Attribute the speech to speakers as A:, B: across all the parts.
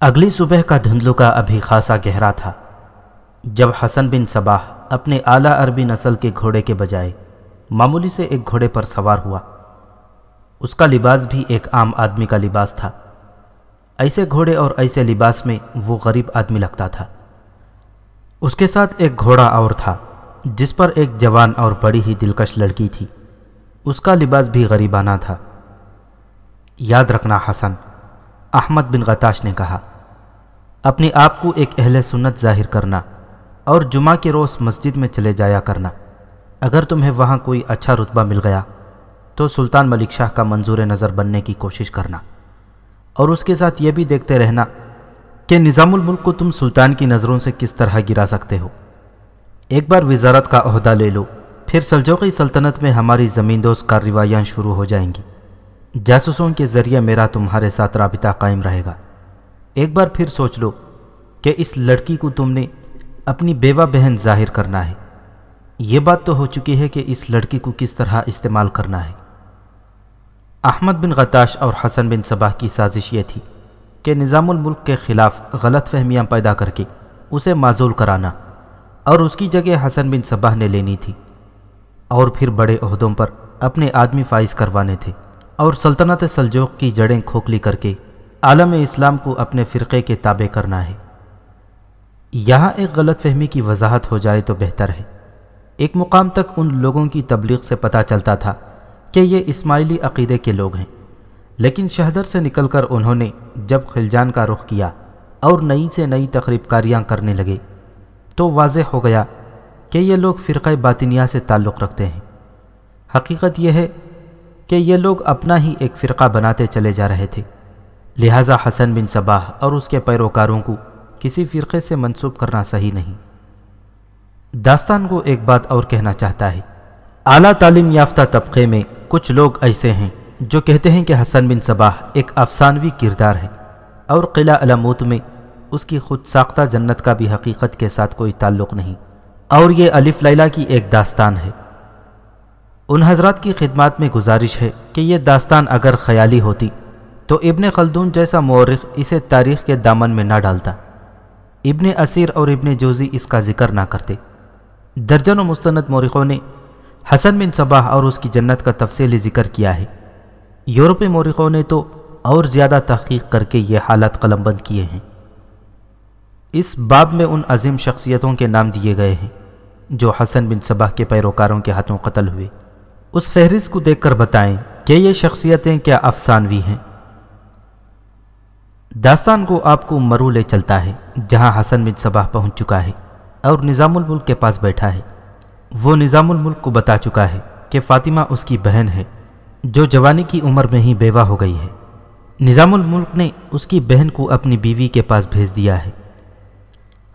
A: اگلی صبح کا دھندلو کا ابھی خاصا گہرا تھا۔ جب حسن بن صباح اپنے اعلیٰ عربی نسل کے گھوڑے کے بجائے معمولی سے ایک گھوڑے پر سوار ہوا، اس کا لباس بھی ایک عام آدمی کا لباس تھا۔ ایسے گھوڑے اور ایسے لباس میں وہ غریب آدمی لگتا تھا۔ اس کے ساتھ ایک گھوڑا اور تھا، جس پر ایک جوان اور بڑی ہی دلکش لڑکی تھی۔ اس کا لباس بھی غریبانہ تھا۔ یاد رکھنا حسن، احمد بن غتاش نے کہا اپنی آپ کو ایک اہل سنت ظاہر کرنا اور جمعہ کے روز مسجد میں چلے جایا کرنا۔ اگر تمہیں وہاں کوئی اچھا رتبہ مل گیا تو سلطان ملک شاہ کا منظور نظر بننے کی کوشش کرنا۔ اور اس کے ساتھ یہ بھی دیکھتے رہنا کہ نظام الملک کو تم سلطان کی نظروں سے کس طرح گرا سکتے ہو۔ ایک بار وزارت کا عہدہ لے لو، پھر سلجوقی سلطنت میں ہماری زمین دوست کارروائیاں شروع ہو جائیں گی۔ جاسوسوں کے ذریعے میرا تمہارے ساتھ رابطہ قائم رہے گا۔ ایک بار پھر سوچ لو کہ اس لڑکی کو تم نے اپنی بیوہ بہن ظاہر کرنا ہے۔ یہ بات تو ہو چکی ہے کہ اس لڑکی کو کس طرح استعمال کرنا ہے۔ احمد بن غتاش اور حسن بن صباح کی سازش یہ تھی کہ نظام الملک کے خلاف غلط فہمیاں پیدا کر کے اسے معذول کرانا اور اس کی جگہ حسن بن صباح نے لینی تھی۔ اور پھر بڑے عہدوں پر اپنے آدمی فائز کروانے تھے اور سلطنت سلجوق کی جڑیں کھوکھلی کر کے عالم اسلام کو اپنے فرقے کے تابع کرنا ہے۔ یہاں ایک غلط فہمی کی وضاحت ہو جائے تو بہتر ہے۔ ایک مقام تک ان لوگوں کی تبلیغ سے پتہ چلتا تھا کہ یہ اسماعیلی عقیدے کے لوگ ہیں۔ لیکن شہدر سے نکل کر انہوں نے جب خلجان کا رخ کیا اور نئی سے نئی تقریب کاریاں کرنے لگے تو واضح ہو گیا کہ یہ لوگ فرقہ باطنیہ سے تعلق رکھتے ہیں۔ حقیقت یہ ہے کہ یہ لوگ اپنا ہی ایک فرقہ بناتے چلے جا رہے تھے۔ لہٰذا حسن بن صباح اور اس کے پیروکاروں کو کسی فرقے سے منسوب کرنا صحیح نہیں۔ داستان کو ایک بات اور کہنا چاہتا ہے۔ اعلیٰ تعلیم یافتہ طبقے میں کچھ لوگ ایسے ہیں جو کہتے ہیں کہ حسن بن صباح ایک افسانوی کردار ہے اور قلعہ علاموت میں اس کی خود ساختہ جنت کا بھی حقیقت کے ساتھ کوئی تعلق نہیں۔ اور یہ الف لیلہ کی ایک داستان ہے۔ ان حضرات کی خدمات میں گزارش ہے کہ یہ داستان اگر خیالی ہوتی تو ابن خلدون جیسا مورخ اسے تاریخ کے دامن میں نہ ڈالتا۔ ابن اسیر اور ابن جوزی اس کا ذکر نہ کرتے۔ درجن و مستند مورخوں نے حسن بن صباح اور اس کی جنت کا تفصیلی ذکر کیا ہے۔ یورپی مورخوں نے تو اور زیادہ تحقیق کر کے یہ حالات قلم بند کیے ہیں۔ اس باب میں ان عظیم شخصیتوں کے نام دیے گئے ہیں جو حسن بن صباح کے پیروکاروں کے ہاتھوں قتل ہوئے۔ اس فہرست کو دیکھ کر بتائیں کہ یہ شخصیتیں کیا افسانوی ہیں۔ داستان کو آپ کو مرو لے چلتا ہے، جہاں حسن بن صباح پہنچ چکا ہے اور نظام الملک کے پاس بیٹھا ہے۔ وہ نظام الملک کو بتا چکا ہے کہ فاطمہ اس کی بہن ہے، جو جوانی کی عمر میں ہی بیوہ ہو گئی ہے۔ نظام الملک نے اس کی بہن کو اپنی بیوی کے پاس بھیج دیا ہے۔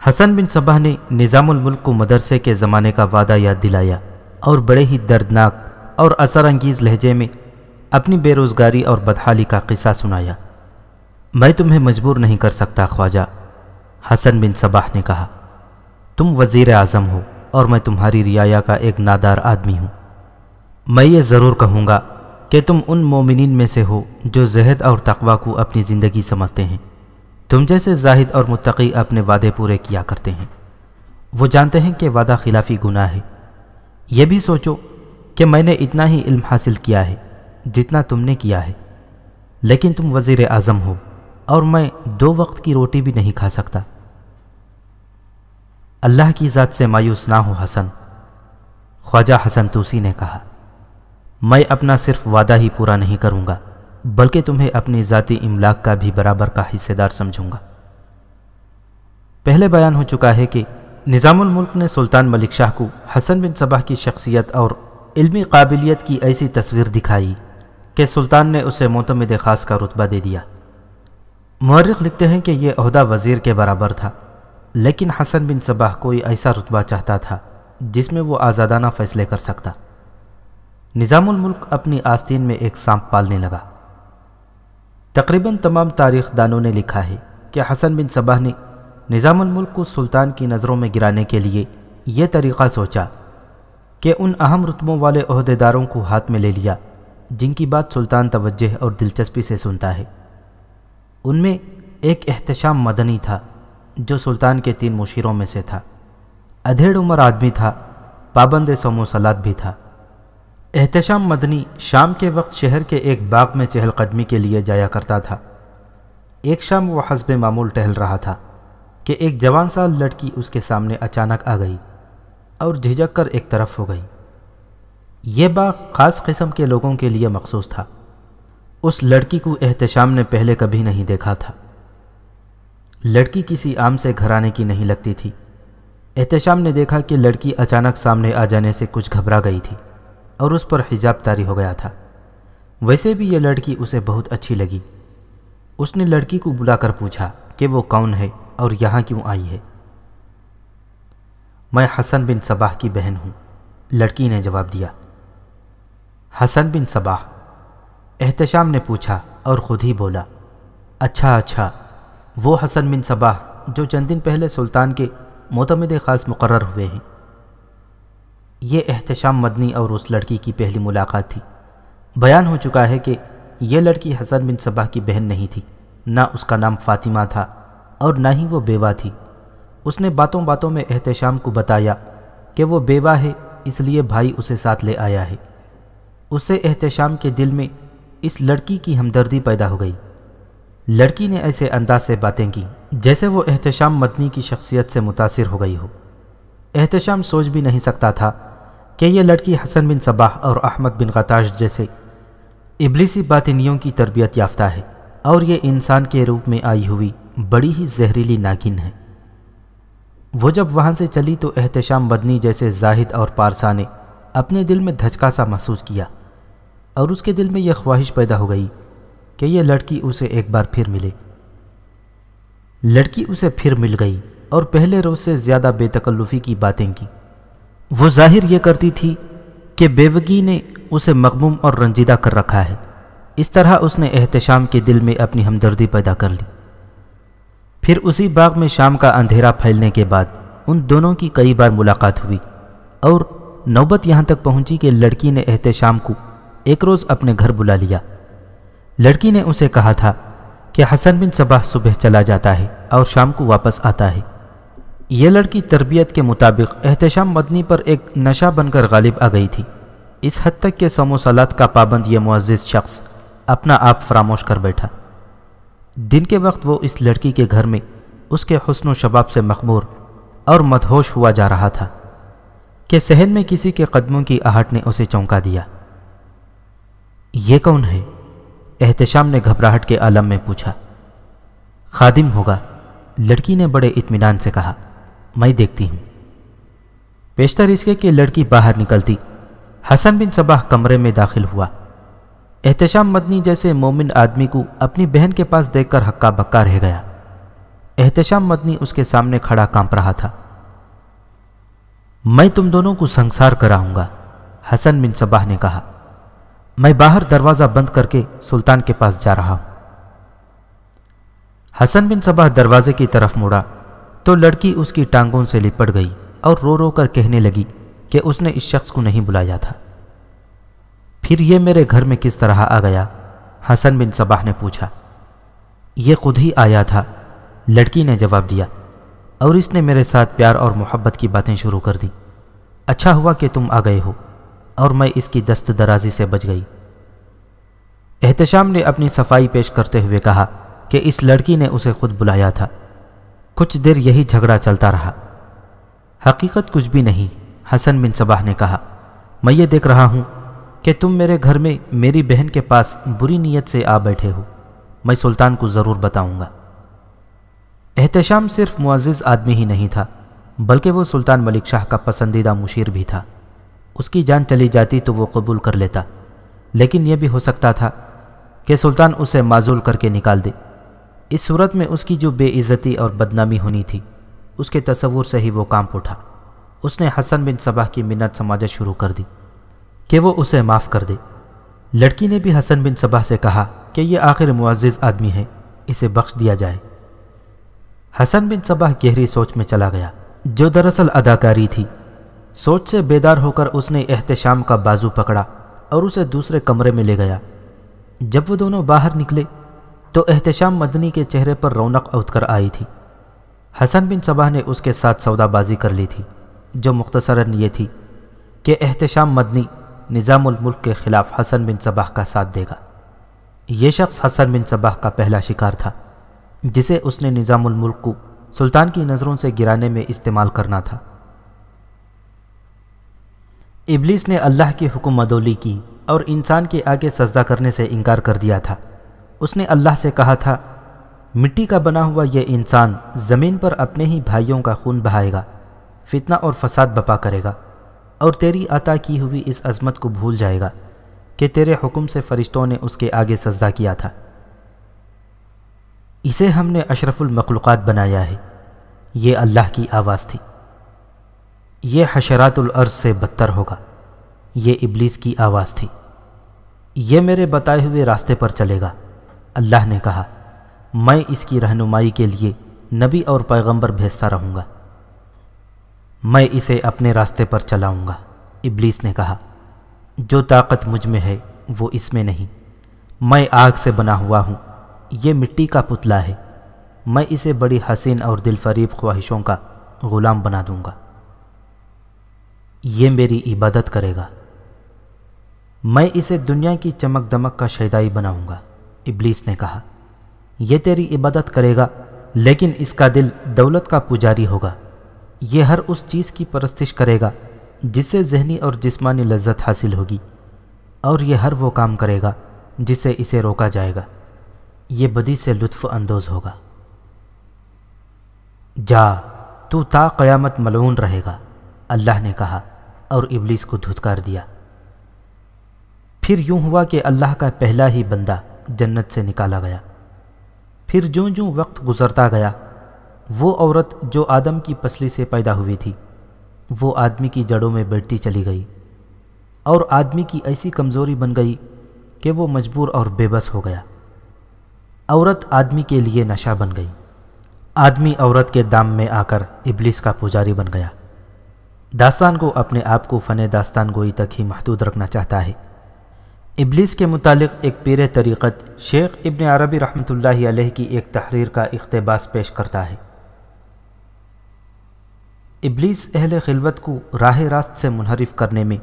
A: حسن بن صباح نے نظام الملک کو مدرسے کے زمانے کا وعدہ یاد دلایا اور بڑے ہی دردناک اور اثر انگیز لہجے میں اپنی بے روزگاری اور بدحالی کا قصہ سنایا۔ میں تمہیں مجبور نہیں کر سکتا خواجہ، حسن بن صباح نے کہا۔ تم وزیر اعظم ہو اور میں تمہاری رعایا کا ایک نادار آدمی ہوں۔ میں یہ ضرور کہوں گا کہ تم ان مومنین میں سے ہو جو زہد اور تقوی کو اپنی زندگی سمجھتے ہیں۔ تم جیسے زاہد اور متقی اپنے وعدے پورے کیا کرتے ہیں۔ وہ جانتے ہیں کہ وعدہ خلافی گناہ ہے۔ یہ بھی سوچو کہ میں نے اتنا ہی علم حاصل کیا ہے جتنا تم نے کیا ہے۔ لیکن تم وزیر اعظم ہو۔ اور میں دو وقت کی روٹی بھی نہیں کھا سکتا۔ اللہ کی ذات سے مایوس نہ ہو حسن۔ خواجہ حسن توسی نے کہا، میں اپنا صرف وعدہ ہی پورا نہیں کروں گا، بلکہ تمہیں اپنی ذاتی املاک کا بھی برابر کا حصے دار سمجھوں گا۔ پہلے بیان ہو چکا ہے کہ نظام الملک نے سلطان ملک شاہ کو حسن بن صباح کی شخصیت اور علمی قابلیت کی ایسی تصویر دکھائی کہ سلطان نے اسے معتمد خاص کا رتبہ دے دیا۔ مورخ لکھتے ہیں کہ یہ عہدہ وزیر کے برابر تھا، لیکن حسن بن صباح کوئی ایسا رتبہ چاہتا تھا جس میں وہ آزادانہ فیصلے کر سکتا۔ نظام الملک اپنی آستین میں ایک سانپ پالنے لگا۔ تقریباً تمام تاریخ دانوں نے لکھا ہے کہ حسن بن صباح نے نظام الملک کو سلطان کی نظروں میں گرانے کے لیے یہ طریقہ سوچا کہ ان اہم رتبوں والے عہدیداروں کو ہاتھ میں لے لیا، جن کی بات سلطان توجہ اور دلچسپی سے سنتا ہے۔ ان میں ایک احتشام مدنی تھا جو سلطان کے تین مشیروں میں سے تھا۔ ادھیڑ عمر آدمی تھا، پابند سموسلات بھی تھا۔ احتشام مدنی شام کے وقت شہر کے ایک باغ میں چہل قدمی کے لیے جایا کرتا تھا۔ ایک شام وہ حسب معمول ٹہل رہا تھا کہ ایک جوان سال لڑکی اس کے سامنے اچانک آ گئی اور جھجک کر ایک طرف ہو گئی۔ یہ باغ خاص قسم کے لوگوں کے لیے مخصوص تھا۔ اس لڑکی کو احتشام نے پہلے کبھی نہیں دیکھا تھا۔ لڑکی کسی عام سے گھرانے کی نہیں لگتی تھی۔ احتشام نے دیکھا کہ لڑکی اچانک سامنے آ جانے سے کچھ گھبرا گئی تھی اور اس پر حجاب تاری ہو گیا تھا۔ ویسے بھی یہ لڑکی اسے بہت اچھی لگی۔ اس نے لڑکی کو بلا کر پوچھا کہ وہ کون ہے اور یہاں کیوں آئی ہے۔ میں حسن بن صباح کی بہن ہوں، لڑکی نے جواب دیا۔ حسن بن صباح احتشام نے پوچھا اور خود ہی بولا اچھا اچھا وہ حسن بن صباح جو چند دن پہلے سلطان کے معتمد خاص مقرر ہوئے ہیں۔ یہ احتشام مدنی اور اس لڑکی کی پہلی ملاقات تھی۔ بیان ہو چکا ہے کہ یہ لڑکی حسن بن صباح کی بہن نہیں تھی، نہ اس کا نام فاطمہ تھا اور نہ ہی وہ بیوہ تھی۔ اس نے باتوں باتوں میں احتشام کو بتایا کہ وہ بیوہ ہے، اس لیے بھائی اسے ساتھ لے آیا ہے۔ اسے احتشام کے دل میں اس لڑکی کی ہمدردی پیدا ہو گئی۔ لڑکی نے ایسے انداز سے باتیں کی جیسے وہ احتشام مدنی کی شخصیت سے متاثر ہو گئی ہو۔ احتشام سوچ بھی نہیں سکتا تھا کہ یہ لڑکی حسن بن صباح اور احمد بن غتاش جیسے ابلیسی باطنیوں کی تربیت یافتہ ہے اور یہ انسان کے روپ میں آئی ہوئی بڑی ہی زہریلی ناگن ہے۔ وہ جب وہاں سے چلی تو احتشام بدنی جیسے زاہد اور پارسا نے اپنے دل میں دھچکا سا محسوس کیا۔ اور اس کے دل میں یہ خواہش پیدا ہو گئی کہ یہ لڑکی اسے ایک بار پھر ملے۔ لڑکی اسے پھر مل گئی اور پہلے روز سے زیادہ بے تکلفی کی باتیں کی۔ وہ ظاہر یہ کرتی تھی کہ بیوگی نے اسے مغموم اور رنجیدہ کر رکھا ہے۔ اس طرح اس نے احتشام کے دل میں اپنی ہمدردی پیدا کر لی۔ پھر اسی باغ میں شام کا اندھیرا پھیلنے کے بعد ان دونوں کی کئی بار ملاقات ہوئی اور نوبت یہاں تک پہنچی کہ لڑکی نے احتشام کو ایک روز اپنے گھر بلا لیا۔ لڑکی نے اسے کہا تھا کہ حسن بن صبح صبح چلا جاتا ہے اور شام کو واپس آتا ہے۔ یہ لڑکی تربیت کے مطابق احتشام مدنی پر ایک نشہ بن کر غالب آ گئی تھی۔ اس حد تک کہ سموسلات کا پابند یہ معزز شخص اپنا آپ فراموش کر بیٹھا۔ دن کے وقت وہ اس لڑکی کے گھر میں اس کے حسن و شباب سے مخمور اور مدہوش ہوا جا رہا تھا کہ سہن میں کسی کے قدموں کی آہٹ نے اسے چونکا دیا۔ یہ کون ہے؟ احتشام نے گھبراہٹ کے عالم میں پوچھا۔ خادم ہوگا۔ لڑکی نے بڑے اطمینان سے کہا، میں دیکھتی ہوں۔ پیشتر اس کے کہ لڑکی باہر نکلتی۔ حسن بن صباح کمرے میں داخل ہوا۔ احتشام مدنی جیسے مومن آدمی کو اپنی بہن کے پاس دیکھ کر ہکا بکا رہ گیا۔ احتشام مدنی اس کے سامنے کھڑا کانپ رہا تھا۔ میں تم دونوں کو سنسار کراؤں گا، حسن بن صباح نے کہا۔ میں باہر دروازہ بند کر کے سلطان کے پاس جا رہا۔ ہوں حسن بن صباح دروازے کی طرف مڑا تو لڑکی اس کی ٹانگوں سے لپٹ گئی اور رو رو کر کہنے لگی کہ اس نے اس شخص کو نہیں بلایا تھا۔ پھر یہ میرے گھر میں کس طرح آ گیا؟ حسن بن صباح نے پوچھا۔ یہ خود ہی آیا تھا۔ لڑکی نے جواب دیا اور اس نے میرے ساتھ پیار اور محبت کی باتیں شروع کر دی اچھا ہوا کہ تم آ گئے ہو۔ اور میں اس کی دست درازی سے بچ گئی۔ احتشام نے اپنی صفائی پیش کرتے ہوئے کہا کہ اس لڑکی نے اسے خود بلایا تھا۔ کچھ دیر یہی جھگڑا چلتا رہا۔ حقیقت کچھ بھی نہیں، حسن بن صباح نے کہا۔ میں یہ دیکھ رہا ہوں کہ تم میرے گھر میں میری بہن کے پاس بری نیت سے آ بیٹھے ہو۔ میں سلطان کو ضرور بتاؤں گا۔ احتشام صرف معزز آدمی ہی نہیں تھا، بلکہ وہ سلطان ملک شاہ کا پسندیدہ مشیر بھی تھا۔ اس کی جان چلی جاتی تو وہ قبول کر لیتا۔ لیکن یہ بھی ہو سکتا تھا کہ سلطان اسے معذول کر کے نکال دے۔ اس صورت میں اس کی جو بے عزتی اور بدنامی ہونی تھی، اس کے تصور سے ہی وہ کام اٹھا۔ اس نے حسن بن صباح کی منت سماجت شروع کر دی کہ وہ اسے معاف کر دے۔ لڑکی نے بھی حسن بن صباح سے کہا کہ یہ آخر معزز آدمی ہے، اسے بخش دیا جائے۔ حسن بن صباح گہری سوچ میں چلا گیا۔ جو دراصل اداکاری تھی سوچ سے بیدار ہو کر اس نے احتشام کا بازو پکڑا اور اسے دوسرے کمرے میں لے گیا۔ جب وہ دونوں باہر نکلے تو احتشام مدنی کے چہرے پر رونق اوت کر آئی تھی۔ حسن بن صبح نے اس کے ساتھ سودا بازی کر لی تھی، جو مختصراً یہ تھی کہ احتشام مدنی نظام الملک کے خلاف حسن بن صبح کا ساتھ دے گا۔ یہ شخص حسن بن صبح کا پہلا شکار تھا، جسے اس نے نظام الملک کو سلطان کی نظروں سے گرانے میں استعمال کرنا تھا۔ ابلیس نے اللہ کی حکم مدولی کی اور انسان کے آگے سجدہ کرنے سے انکار کر دیا تھا۔ اس نے اللہ سے کہا تھا، مٹی کا بنا ہوا یہ انسان زمین پر اپنے ہی بھائیوں کا خون بہائے گا، فتنہ اور فساد بپا کرے گا اور تیری عطا کی ہوئی اس عظمت کو بھول جائے گا کہ تیرے حکم سے فرشتوں نے اس کے آگے سجدہ کیا تھا۔ اسے ہم نے اشرف المخلوقات بنایا ہے۔ یہ اللہ کی آواز تھی۔ یہ حشرات العرض سے بدتر ہوگا۔ یہ ابلیس کی آواز تھی۔ یہ میرے بتائے ہوئے راستے پر چلے گا۔ اللہ نے کہا، میں اس کی رہنمائی کے لیے نبی اور پیغمبر بھیجتا رہوں گا۔ میں اسے اپنے راستے پر چلاؤں گا۔ ابلیس نے کہا، جو طاقت مجھ میں ہے، وہ اس میں نہیں۔ میں آگ سے بنا ہوا ہوں۔ یہ مٹی کا پتلا ہے۔ میں اسے بڑی حسین اور دل فریب خواہشوں کا غلام بنا دوں گا۔ یہ میری عبادت کرے گا۔ میں اسے دنیا کی چمک دمک کا شیدائی بناؤں گا، ابلیس نے کہا۔ یہ تیری عبادت کرے گا، لیکن اس کا دل دولت کا پجاری ہوگا۔ یہ ہر اس چیز کی پرستش کرے گا، جس سے ذہنی اور جسمانی لذت حاصل ہوگی۔ اور یہ ہر وہ کام کرے گا جس سے اسے روکا جائے گا۔ یہ بدی سے لطف اندوز ہوگا۔ جا، تو تا قیامت ملعون رہے گا، اللہ نے کہا۔ اور ابلیس کو دھتکار دیا۔ پھر یوں ہوا کہ اللہ کا پہلا ہی بندہ جنت سے نکالا گیا۔ پھر جوں جوں وقت گزرتا گیا، وہ عورت جو آدم کی پسلی سے پیدا ہوئی تھی، وہ آدمی کی جڑوں میں بیٹھتی چلی گئی۔ اور آدمی کی ایسی کمزوری بن گئی کہ وہ مجبور اور بے بس ہو گیا۔ عورت آدمی کے لیے نشہ بن گئی۔ آدمی عورت کے دام میں آ کر ابلیس کا پجاری بن گیا۔ داستان کو اپنے آپ کو فن داستان گوئی تک ہی محدود رکھنا چاہتا ہے۔ ابلیس کے متعلق ایک پیر طریقت شیخ ابن عربی رحمۃ اللہ علیہ کی ایک تحریر کا اقتباس پیش کرتا ہے۔ ابلیس اہل خلوت کو راہ راست سے منحرف کرنے میں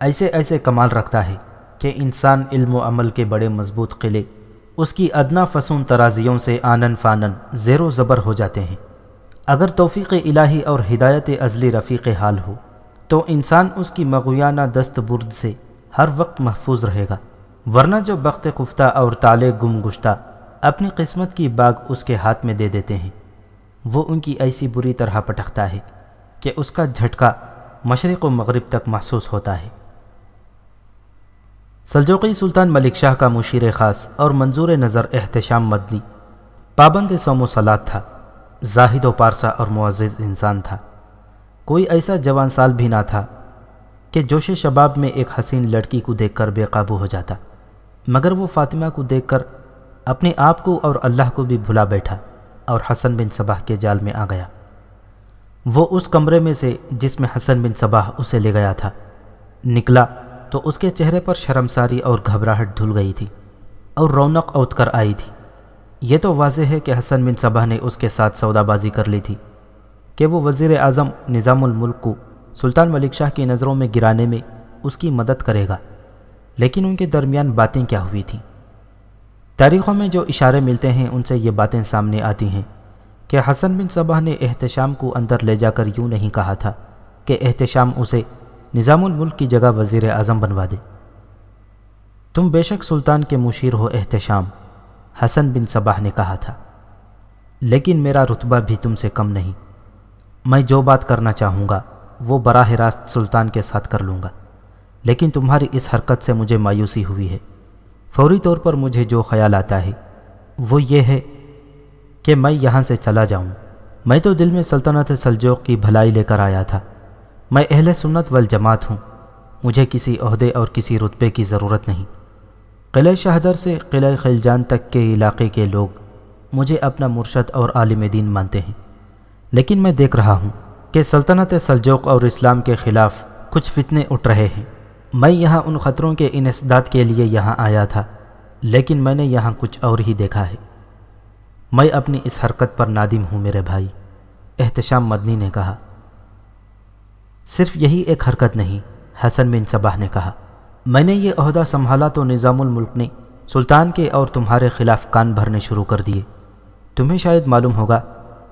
A: ایسے ایسے کمال رکھتا ہے کہ انسان علم و عمل کے بڑے مضبوط قلعے، اس کی ادنا فسون ترازیوں سے آنن فانن زیر و زبر ہو جاتے ہیں۔ اگر توفیق الہی اور ہدایت ازلی رفیق حال ہو، تو انسان اس کی مغویانہ دست برد سے ہر وقت محفوظ رہے گا۔ ورنہ جو بخت قفتہ اور تالے گم گشتہ اپنی قسمت کی باغ اس کے ہاتھ میں دے دیتے ہیں۔ وہ ان کی ایسی بری طرح پٹکتا ہے کہ اس کا جھٹکا مشرق و مغرب تک محسوس ہوتا ہے۔ سلجوقی سلطان ملک شاہ کا مشیر خاص اور منظور نظر احتشام مدنی پابند سوم و سلاد تھا۔ زاہد و پارسا اور معزز انسان تھا۔ کوئی ایسا جوان سال بھی نہ تھا کہ جوش شباب میں ایک حسین لڑکی کو دیکھ کر بے قابو ہو جاتا، مگر وہ فاطمہ کو دیکھ کر اپنے آپ کو اور اللہ کو بھی بھلا بیٹھا اور حسن بن صباح کے جال میں آ گیا۔ وہ اس کمرے میں سے جس میں حسن بن صباح اسے لے گیا تھا، نکلا تو اس کے چہرے پر شرمساری اور گھبراہٹ دھل گئی تھی اور رونق اوت کر آئی تھی۔ یہ تو واضح ہے کہ حسن بن صبح نے اس کے ساتھ سودا بازی کر لی تھی کہ وہ وزیر اعظم نظام الملک کو سلطان ملک شاہ کی نظروں میں گرانے میں اس کی مدد کرے گا۔ لیکن ان کے درمیان باتیں کیا ہوئی تھیں؟ تاریخوں میں جو اشارے ملتے ہیں، ان سے یہ باتیں سامنے آتی ہیں کہ حسن بن صبح نے احتشام کو اندر لے جا کر یوں نہیں کہا تھا کہ احتشام اسے نظام الملک کی جگہ وزیر اعظم بنوا دے۔ تم بے شک سلطان کے مشیر ہو احتشام۔ حسن بن صباح نے کہا تھا، لیکن میرا رتبہ بھی تم سے کم نہیں۔ میں جو بات کرنا چاہوں گا، وہ براہ راست سلطان کے ساتھ کر لوں گا۔ لیکن تمہاری اس حرکت سے مجھے مایوسی ہوئی ہے۔ فوری طور پر مجھے جو خیال آتا ہے، وہ یہ ہے کہ میں یہاں سے چلا جاؤں۔ میں تو دل میں سلطنت سلجوق کی بھلائی لے کر آیا تھا۔ میں اہل سنت والجماعت ہوں۔ مجھے کسی عہدے اور کسی رتبے کی ضرورت نہیں۔ قلعہ شہدر سے قلعہ خلجان تک کے علاقے کے لوگ مجھے اپنا مرشد اور عالم دین مانتے ہیں۔ لیکن میں دیکھ رہا ہوں کہ سلطنت سلجوق اور اسلام کے خلاف کچھ فتنے اٹھ رہے ہیں۔ میں یہاں ان خطروں کے انسداد کے لیے یہاں آیا تھا، لیکن میں نے یہاں کچھ اور ہی دیکھا ہے۔ میں اپنی اس حرکت پر نادم ہوں، میرے بھائی، احتشام مدنی نے کہا۔ صرف یہی ایک حرکت نہیں، حسن بن صباح نے کہا۔ میں نے یہ عہدہ سنبھالا تو نظام الملک نے سلطان کے اور تمہارے خلاف کان بھرنے شروع کر دیے۔ تمہیں شاید معلوم ہوگا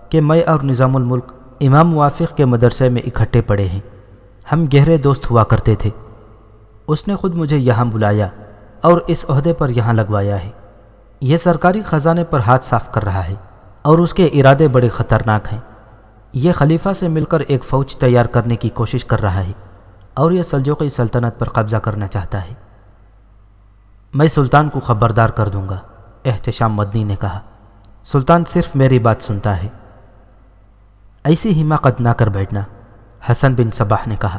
A: کہ میں اور نظام الملک امام موافق کے مدرسے میں اکٹھے پڑے ہیں۔ ہم گہرے دوست ہوا کرتے تھے۔ اس نے خود مجھے یہاں بلایا اور اس عہدے پر یہاں لگوایا ہے۔ یہ سرکاری خزانے پر ہاتھ صاف کر رہا ہے اور اس کے ارادے بڑے خطرناک ہیں۔ یہ خلیفہ سے مل کر ایک فوج تیار کرنے کی کوشش کر رہا ہے۔ اور یہ سلجوقی سلطنت پر قبضہ کرنا چاہتا ہے۔ میں سلطان کو خبردار کر دوں گا، احتشام مدنی نے کہا۔ سلطان صرف میری بات سنتا ہے۔ ایسی حماقت نہ کر بیٹھنا، حسن بن صباح نے کہا۔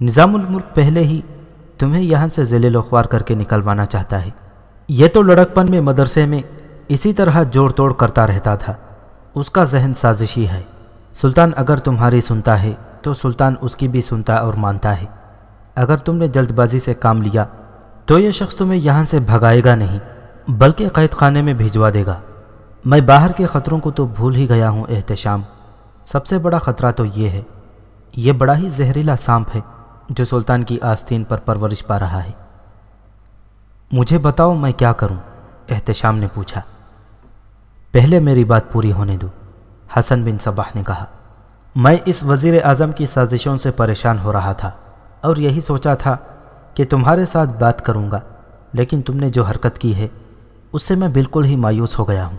A: نظام الملک پہلے ہی تمہیں یہاں سے ذیل خوار کر کے نکلوانا چاہتا ہے۔ یہ تو لڑکپن میں مدرسے میں اسی طرح جوڑ توڑ کرتا رہتا تھا۔ اس کا ذہن سازشی ہے۔ سلطان اگر تمہاری سنتا ہے تو سلطان اس کی بھی سنتا اور مانتا ہے۔ اگر تم نے جلد بازی سے کام لیا، تو یہ شخص تمہیں یہاں سے بھگائے گا نہیں، بلکہ قید خانے میں بھیجوا دے گا۔ میں باہر کے خطروں کو تو بھول ہی گیا ہوں، احتشام۔ سب سے بڑا خطرہ تو یہ ہے، یہ بڑا ہی زہریلا سانپ ہے جو سلطان کی آستین پر پرورش پا رہا ہے۔ مجھے بتاؤ میں کیا کروں؟ احتشام نے پوچھا۔ پہلے میری بات پوری ہونے دو، حسن بن صباح نے کہا۔ میں اس وزیر اعظم کی سازشوں سے پریشان ہو رہا تھا اور یہی سوچا تھا کہ تمہارے ساتھ بات کروں گا، لیکن تم نے جو حرکت کی ہے، اس سے میں بالکل ہی مایوس ہو گیا ہوں۔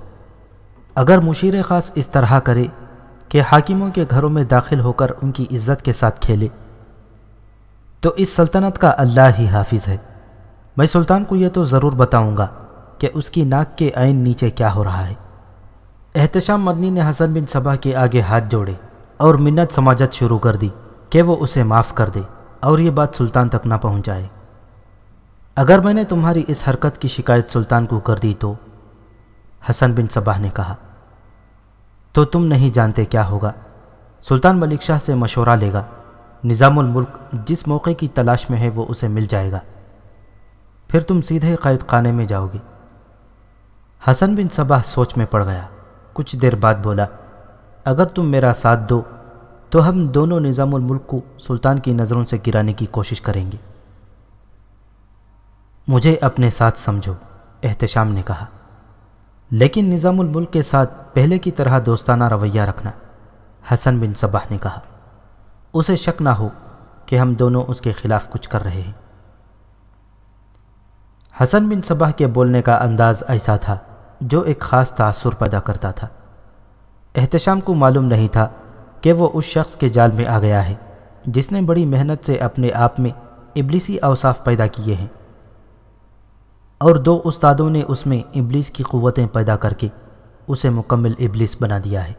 A: اگر مشیر خاص اس طرح کرے کہ حاکموں کے گھروں میں داخل ہو کر ان کی عزت کے ساتھ کھیلے، تو اس سلطنت کا اللہ ہی حافظ ہے۔ میں سلطان کو یہ تو ضرور بتاؤں گا کہ اس کی ناک کے عین نیچے کیا ہو رہا ہے۔ احتشام مدنی نے حسن بن صبا کے آگے ہاتھ جوڑے۔ اور منت سماجت شروع کر دی کہ وہ اسے معاف کر دے اور یہ بات سلطان تک نہ پہنچائے۔ اگر میں نے تمہاری اس حرکت کی شکایت سلطان کو کر دی تو؟ حسن بن صباح نے کہا۔ تو تم نہیں جانتے کیا ہوگا؟ سلطان ملک شاہ سے مشورہ لے گا۔ نظام الملک جس موقع کی تلاش میں ہے وہ اسے مل جائے گا۔ پھر تم سیدھے قید خانے میں جاؤ گے۔ حسن بن صباح سوچ میں پڑ گیا۔ کچھ دیر بعد بولا اگر تم میرا ساتھ دو، تو ہم دونوں نظام الملک کو سلطان کی نظروں سے گرانے کی کوشش کریں گے۔ مجھے اپنے ساتھ سمجھو، احتشام نے کہا۔ لیکن نظام الملک کے ساتھ پہلے کی طرح دوستانہ رویہ رکھنا، حسن بن صباح نے کہا۔ اسے شک نہ ہو کہ ہم دونوں اس کے خلاف کچھ کر رہے ہیں۔ حسن بن صباح کے بولنے کا انداز ایسا تھا جو ایک خاص تاثر پیدا کرتا تھا۔ احتشام کو معلوم نہیں تھا کہ وہ اس شخص کے جال میں آ گیا ہے، جس نے بڑی محنت سے اپنے آپ میں ابلیسی اوصاف پیدا کیے ہیں۔ اور دو استادوں نے اس میں ابلیس کی قوتیں پیدا کر کے اسے مکمل ابلیس بنا دیا ہے۔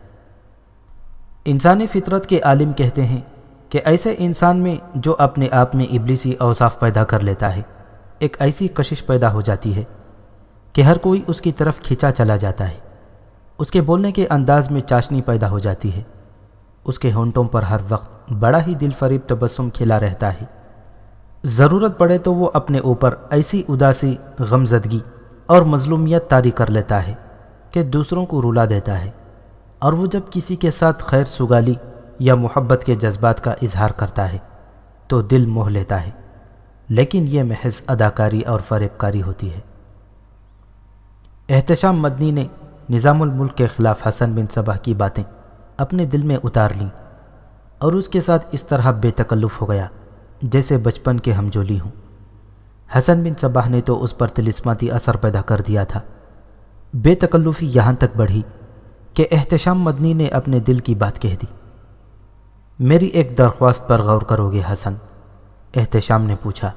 A: انسانی فطرت کے عالم کہتے ہیں کہ ایسے انسان میں جو اپنے آپ میں ابلیسی اوصاف پیدا کر لیتا ہے، ایک ایسی کشش پیدا ہو جاتی ہے کہ ہر کوئی اس کی طرف کھینچا چلا جاتا ہے۔ اس کے بولنے کے انداز میں چاشنی پیدا ہو جاتی ہے۔ اس کے ہونٹوں پر ہر وقت بڑا ہی دل فریب تبسم کھلا رہتا ہے۔ ضرورت پڑے تو وہ اپنے اوپر ایسی اداسی غمزدگی اور مظلومیت طاری کر لیتا ہے کہ دوسروں کو رولا دیتا ہے اور وہ جب کسی کے ساتھ خیر سگالی یا محبت کے جذبات کا اظہار کرتا ہے تو دل موہ لیتا ہے۔ لیکن یہ محض اداکاری اور فریب کاری ہوتی ہے۔ احتشام مدنی نے نظام الملک کے خلاف حسن بن صبح کی باتیں اپنے دل میں اتار لیں اور اس کے ساتھ اس طرح بے تکلف ہو گیا جیسے بچپن کے ہم جولی ہوں۔ حسن بن صبح نے تو اس پر تلسماتی اثر پیدا کر دیا تھا۔ بے تکلفی یہاں تک بڑھی کہ احتشام مدنی نے اپنے دل کی بات کہہ دی۔ میری ایک درخواست پر غور کرو گے حسن، احتشام نے پوچھا۔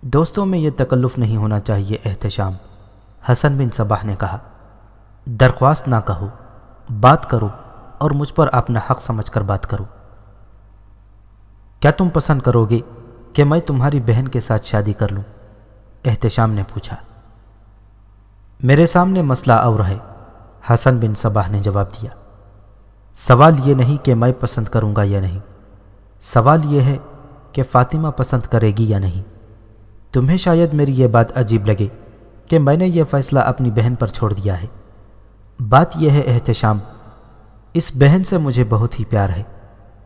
A: دوستوں میں یہ تکلف نہیں ہونا چاہیے، احتشام، حسن بن صباح نے کہا۔ درخواست نہ کہو، بات کرو اور مجھ پر اپنا حق سمجھ کر بات کرو۔ کیا تم پسند کرو گے کہ میں تمہاری بہن کے ساتھ شادی کر لوں؟ احتشام نے پوچھا۔ میرے سامنے مسئلہ اور ہے، حسن بن صباح نے جواب دیا۔ سوال یہ نہیں کہ میں پسند کروں گا یا نہیں۔ سوال یہ ہے کہ فاطمہ پسند کرے گی یا نہیں۔ تمہیں شاید میری یہ بات عجیب لگے کہ میں نے یہ فیصلہ اپنی بہن پر چھوڑ دیا ہے۔ بات یہ ہے احتشام، اس بہن سے مجھے بہت ہی پیار ہے،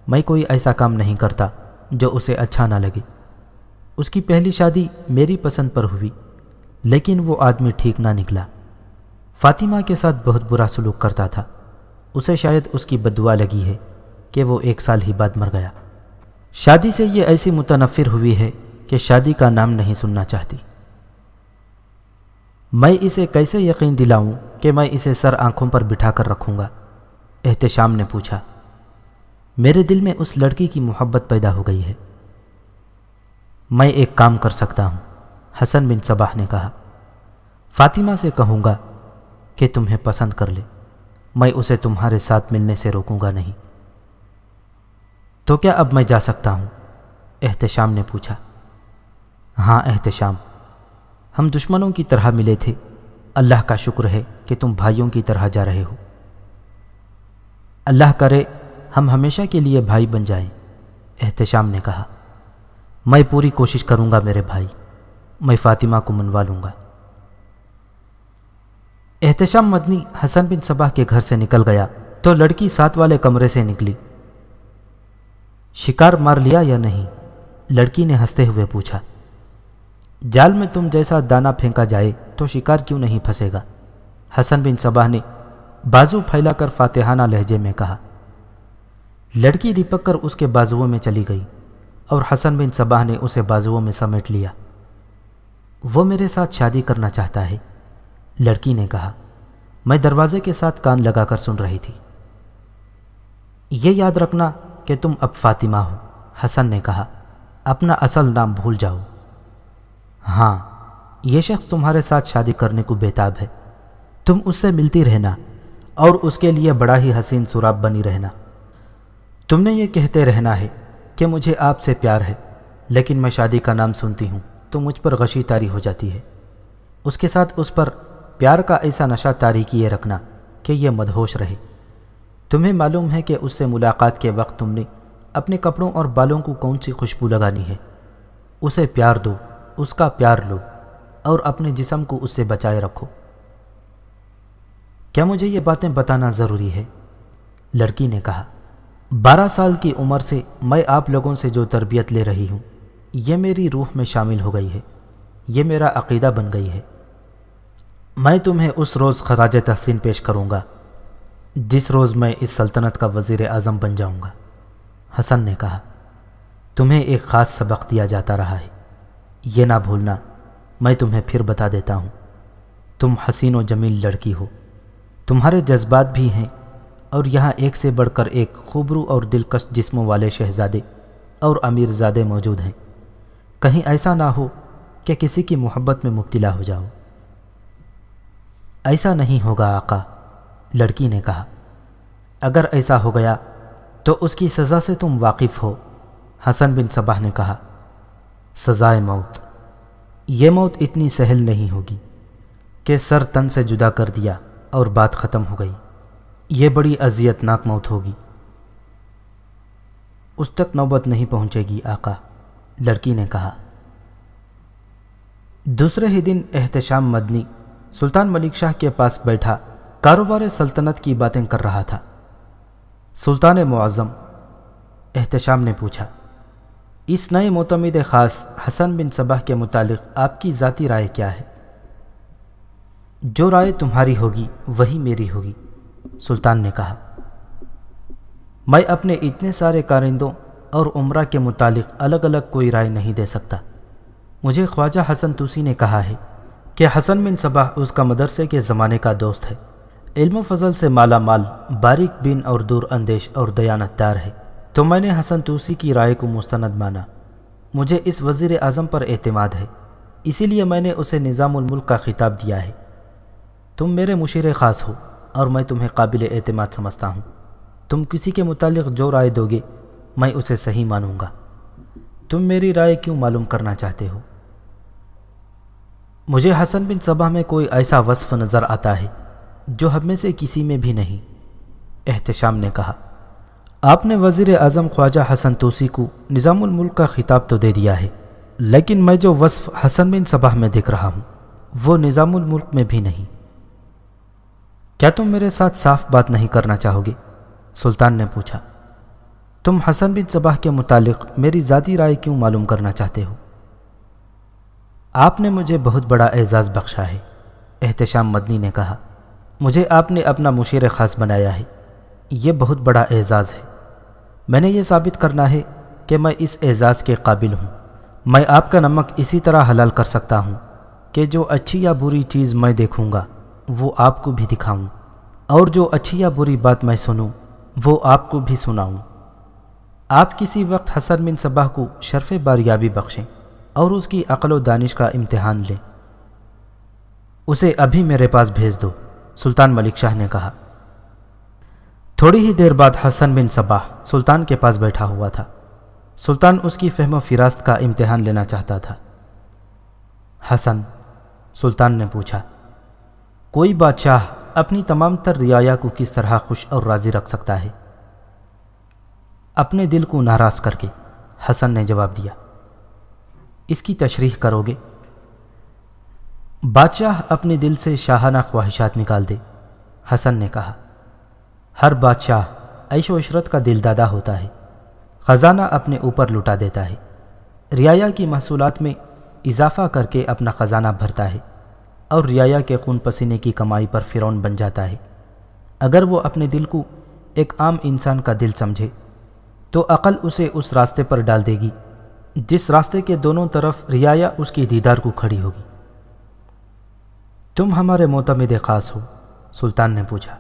A: میں کوئی ایسا کام نہیں کرتا جو اسے اچھا نہ لگے۔ اس کی پہلی شادی میری پسند پر ہوئی، لیکن وہ آدمی ٹھیک نہ نکلا۔ فاطمہ کے ساتھ بہت برا سلوک کرتا تھا۔ اسے شاید اس کی بدعا لگی ہے کہ وہ ایک سال ہی بعد مر گیا۔ شادی سے یہ ایسی متنفر ہوئی ہے کہ شادی کا نام نہیں سننا چاہتی۔ میں اسے کیسے یقین دلاؤں کہ میں اسے سر آنکھوں پر بٹھا کر رکھوں گا؟ احتشام نے پوچھا، میرے دل میں اس لڑکی کی محبت پیدا ہو گئی ہے۔ میں ایک کام کر سکتا ہوں، حسن بن صباح نے کہا۔ فاطمہ سے کہوں گا کہ تمہیں پسند کر لے، میں اسے تمہارے ساتھ ملنے سے روکوں گا نہیں۔ تو کیا اب میں جا سکتا ہوں؟ احتشام نے پوچھا۔ ہاں احتشام ہم دشمنوں کی طرح ملے تھے۔ اللہ کا شکر ہے کہ تم بھائیوں کی طرح جا رہے ہو۔ اللہ کرے، ہم ہمیشہ کے لیے بھائی بن جائیں، احتشام نے کہا۔ میں پوری کوشش کروں گا میرے بھائی، میں فاطمہ کو منوا لوں گا۔ احتشام مدنی حسن بن صباح کے گھر سے نکل گیا تو لڑکی ساتھ والے کمرے سے نکلی۔ شکار مار لیا یا نہیں؟ لڑکی نے ہنستے ہوئے پوچھا۔ جال میں تم جیسا دانا پھینکا جائے تو شکار کیوں نہیں پھنسے گا؟ حسن بن صباح نے بازو پھیلا کر فاتحانہ لہجے میں کہا، لڑکی رپک کر اس کے بازوؤں میں چلی گئی اور حسن بن صباح نے اسے بازوؤں میں سمیٹ لیا۔ وہ میرے ساتھ شادی کرنا چاہتا ہے، لڑکی نے کہا۔ میں دروازے کے ساتھ کان لگا کر سن رہی تھی۔ یہ یاد رکھنا کہ تم اب فاطمہ ہو، حسن نے کہا۔ اپنا اصل نام بھول جاؤ۔ ہاں یہ شخص تمہارے ساتھ شادی کرنے کو بیتاب ہے۔ تم اس سے ملتی رہنا اور اس کے لیے بڑا ہی حسین سراب بنی رہنا۔ تم نے یہ کہتے رہنا ہے کہ مجھے آپ سے پیار ہے، لیکن میں شادی کا نام سنتی ہوں تو مجھ پر غشی تاری ہو جاتی ہے۔ اس کے ساتھ اس پر پیار کا ایسا نشہ تاری کیے رکھنا کہ یہ مدہوش رہے۔ تمہیں معلوم ہے کہ اس سے ملاقات کے وقت تم نے اپنے کپڑوں اور بالوں کو کون سی خوشبو لگانی ہے؟ اسے پیار دو۔ اس کا پیار لو اور اپنے جسم کو اس سے بچائے رکھو۔ کیا مجھے یہ باتیں بتانا ضروری ہے؟ لڑکی نے کہا، بارہ سال کی عمر سے میں آپ لوگوں سے جو تربیت لے رہی ہوں، یہ میری روح میں شامل ہو گئی ہے۔ یہ میرا عقیدہ بن گئی ہے۔ میں تمہیں اس روز خراج تحسین پیش کروں گا، جس روز میں اس سلطنت کا وزیر اعظم بن جاؤں گا۔ حسن نے کہا، تمہیں ایک خاص سبق دیا جاتا رہا ہے۔ یہ نہ بھولنا، میں تمہیں پھر بتا دیتا ہوں۔ تم حسین و جمیل لڑکی ہو۔ تمہارے جذبات بھی ہیں۔ اور یہاں ایک سے بڑھ کر ایک خوبرو اور دلکش جسموں والے شہزادے اور امیر زادے موجود ہیں۔ کہیں ایسا نہ ہو کہ کسی کی محبت میں مبتلا ہو جاؤ۔ ایسا نہیں ہوگا آقا، لڑکی نے کہا۔ اگر ایسا ہو گیا تو اس کی سزا سے تم واقف ہو، حسن بن صباح نے کہا۔ سزائے موت۔ یہ موت اتنی سہل نہیں ہوگی کہ سر تن سے جدا کر دیا اور بات ختم ہو گئی۔ یہ بڑی اذیت ناک موت ہوگی۔ اس تک نوبت نہیں پہنچے گی آقا، لڑکی نے کہا۔ دوسرے ہی دن احتشام مدنی سلطان ملک شاہ کے پاس بیٹھا، کاروبار سلطنت کی باتیں کر رہا تھا۔ سلطان معظم احتشام نے پوچھا۔ اس نئے معتمد خاص حسن بن صبح کے متعلق آپ کی ذاتی رائے کیا ہے؟ جو رائے تمہاری ہوگی، وہی میری ہوگی، سلطان نے کہا۔ میں اپنے اتنے سارے کارندوں اور عمرہ کے متعلق الگ الگ کوئی رائے نہیں دے سکتا۔ مجھے خواجہ حسن توسی نے کہا ہے کہ حسن بن صبح اس کا مدرسے کے زمانے کا دوست ہے۔ علم و فضل سے مالا مال، باریک بین اور دور اندیش اور دیانت دار ہے۔ تو میں نے حسن توسی کی رائے کو مستند مانا۔ مجھے اس وزیر اعظم پر اعتماد ہے، اسی لیے میں نے اسے نظام الملک کا خطاب دیا ہے۔ تم میرے مشیر خاص ہو اور میں تمہیں قابل اعتماد سمجھتا ہوں۔ تم کسی کے متعلق جو رائے دو گے، میں اسے صحیح مانوں گا۔ تم میری رائے کیوں معلوم کرنا چاہتے ہو؟ مجھے حسن بن صبح میں کوئی ایسا وصف نظر آتا ہے جو ہم میں سے کسی میں بھی نہیں، احتشام نے کہا۔ آپ نے وزیر اعظم خواجہ حسن توسی کو نظام الملک کا خطاب تو دے دیا ہے، لیکن میں جو وصف حسن بن صبح میں دیکھ رہا ہوں، وہ نظام الملک میں بھی نہیں۔ کیا تم میرے ساتھ صاف بات نہیں کرنا چاہو گے؟ سلطان نے پوچھا۔ تم حسن بن صباح کے متعلق میری ذاتی رائے کیوں معلوم کرنا چاہتے ہو؟ آپ نے مجھے بہت بڑا اعزاز بخشا ہے، احتشام مدنی نے کہا۔ مجھے آپ نے اپنا مشیر خاص بنایا ہے، یہ بہت بڑا اعزاز ہے۔ میں نے یہ ثابت کرنا ہے کہ میں اس اعزاز کے قابل ہوں۔ میں آپ کا نمک اسی طرح حلال کر سکتا ہوں کہ جو اچھی یا بری چیز میں دیکھوں گا، وہ آپ کو بھی دکھاؤں۔ اور جو اچھی یا بری بات میں سنوں، وہ آپ کو بھی سناؤں۔ آپ کسی وقت حسن بن صبح کو شرف باریابی بخشیں اور اس کی عقل و دانش کا امتحان لیں۔ اسے ابھی میرے پاس بھیج دو، سلطان ملک شاہ نے کہا۔ تھوڑی ہی دیر بعد حسن بن صباح سلطان کے پاس بیٹھا ہوا تھا۔ سلطان اس کی فہم و فراست کا امتحان لینا چاہتا تھا۔ حسن، سلطان نے پوچھا، کوئی بادشاہ اپنی تمام تر رعایا کو کس طرح خوش اور راضی رکھ سکتا ہے؟ اپنے دل کو ناراض کر کے حسن نے جواب دیا، اس کی تشریح کرو گے۔ بادشاہ اپنے دل سے شاہانہ خواہشات نکال دے، حسن نے کہا۔ ہر بادشاہ عیش و عشرت کا دل دادا ہوتا ہے۔ خزانہ اپنے اوپر لٹا دیتا ہے۔ رعایا کی محصولات میں اضافہ کر کے اپنا خزانہ بھرتا ہے اور رعایا کے خون پسینے کی کمائی پر فرون بن جاتا ہے۔ اگر وہ اپنے دل کو ایک عام انسان کا دل سمجھے، تو عقل اسے اس راستے پر ڈال دے گی، جس راستے کے دونوں طرف رعایا اس کی دیدار کو کھڑی ہوگی۔ تم ہمارے معتمد خاص ہو، سلطان نے پوچھا۔